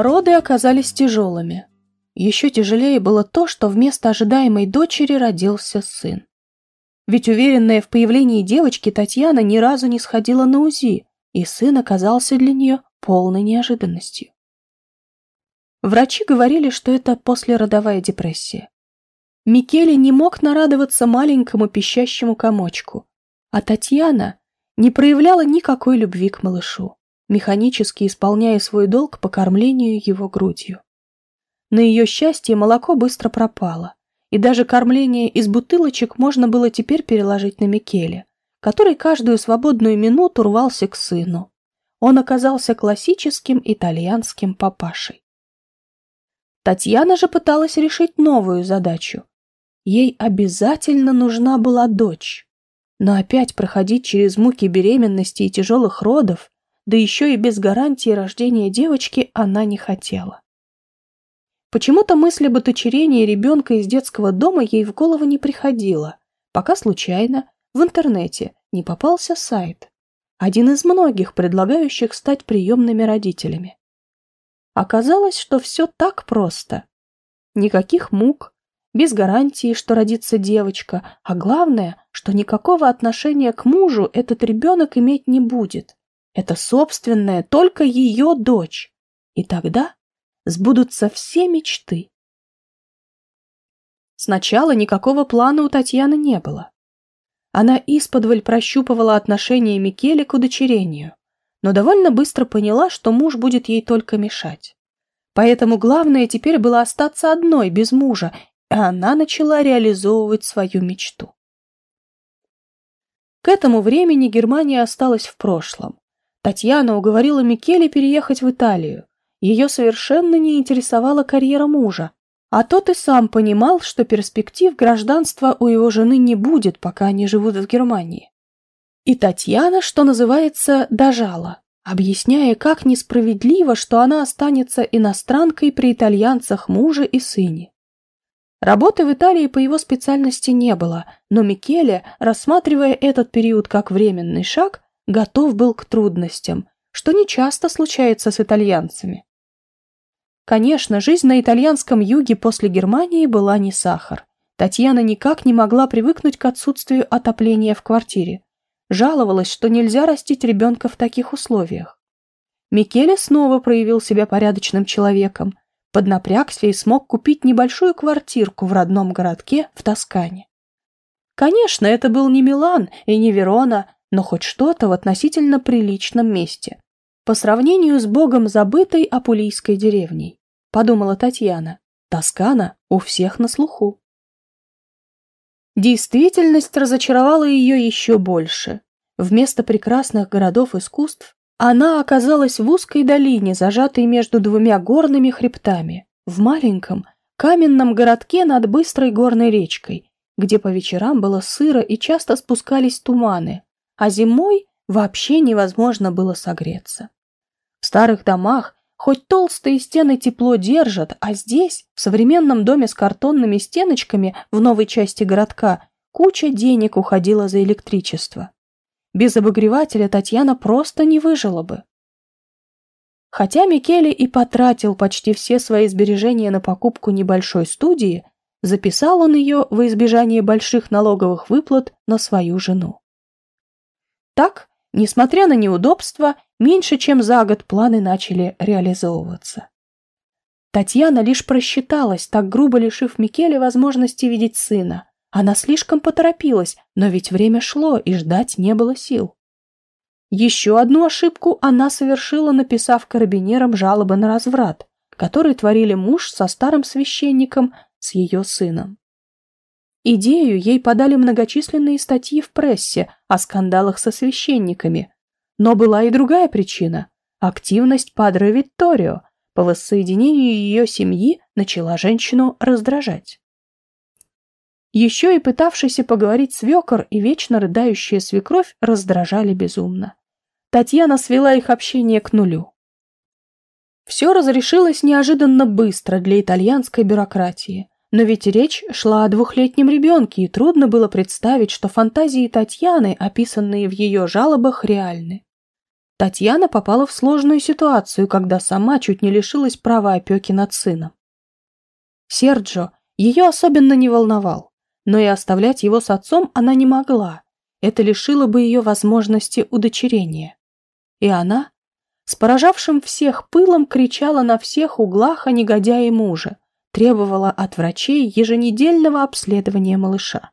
Роды оказались тяжелыми. Еще тяжелее было то, что вместо ожидаемой дочери родился сын. Ведь уверенная в появлении девочки Татьяна ни разу не сходила на УЗИ, и сын оказался для нее полной неожиданностью. Врачи говорили, что это послеродовая депрессия. Микеле не мог нарадоваться маленькому пищащему комочку, а Татьяна не проявляла никакой любви к малышу, механически исполняя свой долг по кормлению его грудью. На ее счастье молоко быстро пропало, и даже кормление из бутылочек можно было теперь переложить на Микеле, который каждую свободную минуту рвался к сыну. Он оказался классическим итальянским папашей. Татьяна же пыталась решить новую задачу. Ей обязательно нужна была дочь. Но опять проходить через муки беременности и тяжелых родов, да еще и без гарантии рождения девочки, она не хотела. Почему-то мысль об оточерении ребенка из детского дома ей в голову не приходила, пока случайно в интернете не попался сайт, один из многих, предлагающих стать приемными родителями. Оказалось, что все так просто. Никаких мук, без гарантии, что родится девочка, а главное, что никакого отношения к мужу этот ребенок иметь не будет. Это собственная, только ее дочь. И тогда сбудутся все мечты. Сначала никакого плана у Татьяны не было. Она исподволь прощупывала отношение Микеле к удочерению но довольно быстро поняла, что муж будет ей только мешать. Поэтому главное теперь было остаться одной, без мужа, и она начала реализовывать свою мечту. К этому времени Германия осталась в прошлом. Татьяна уговорила Микеле переехать в Италию. Ее совершенно не интересовала карьера мужа, а тот и сам понимал, что перспектив гражданства у его жены не будет, пока они живут в Германии. И Татьяна, что называется, дожала, объясняя, как несправедливо, что она останется иностранкой при итальянцах муже и сыне. Работы в Италии по его специальности не было, но Микеле, рассматривая этот период как временный шаг, готов был к трудностям, что нечасто случается с итальянцами. Конечно, жизнь на итальянском юге после Германии была не сахар. Татьяна никак не могла привыкнуть к отсутствию отопления в квартире, жаловалась, что нельзя растить ребенка в таких условиях. Микеле снова проявил себя порядочным человеком, поднапрягся и смог купить небольшую квартирку в родном городке в Тоскане. Конечно, это был не Милан и не Верона, но хоть что-то в относительно приличном месте. По сравнению с богом забытой апулийской деревней, подумала Татьяна, Тоскана у всех на слуху. Действительность разочаровала ее еще больше. Вместо прекрасных городов искусств она оказалась в узкой долине, зажатой между двумя горными хребтами, в маленьком каменном городке над быстрой горной речкой, где по вечерам было сыро и часто спускались туманы, а зимой вообще невозможно было согреться. В старых домах Хоть толстые стены тепло держат, а здесь, в современном доме с картонными стеночками в новой части городка, куча денег уходила за электричество. Без обогревателя Татьяна просто не выжила бы. Хотя Микеле и потратил почти все свои сбережения на покупку небольшой студии, записал он ее во избежание больших налоговых выплат на свою жену. Так, несмотря на неудобства, Меньше чем за год планы начали реализовываться. Татьяна лишь просчиталась, так грубо лишив Микеле возможности видеть сына. Она слишком поторопилась, но ведь время шло, и ждать не было сил. Еще одну ошибку она совершила, написав карабинерам жалобы на разврат, которые творили муж со старым священником с ее сыном. Идею ей подали многочисленные статьи в прессе о скандалах со священниками, но была и другая причина – активность Падре Витторио по воссоединению ее семьи начала женщину раздражать. Еще и пытавшийся поговорить свекор и вечно рыдающая свекровь раздражали безумно. Татьяна свела их общение к нулю. Все разрешилось неожиданно быстро для итальянской бюрократии. Но ведь речь шла о двухлетнем ребенке, и трудно было представить, что фантазии Татьяны, описанные в ее жалобах, реальны. Татьяна попала в сложную ситуацию, когда сама чуть не лишилась права опеки над сыном. Серджо ее особенно не волновал, но и оставлять его с отцом она не могла. Это лишило бы ее возможности удочерения. И она, с поражавшим всех пылом, кричала на всех углах о негодяе мужа, требовала от врачей еженедельного обследования малыша.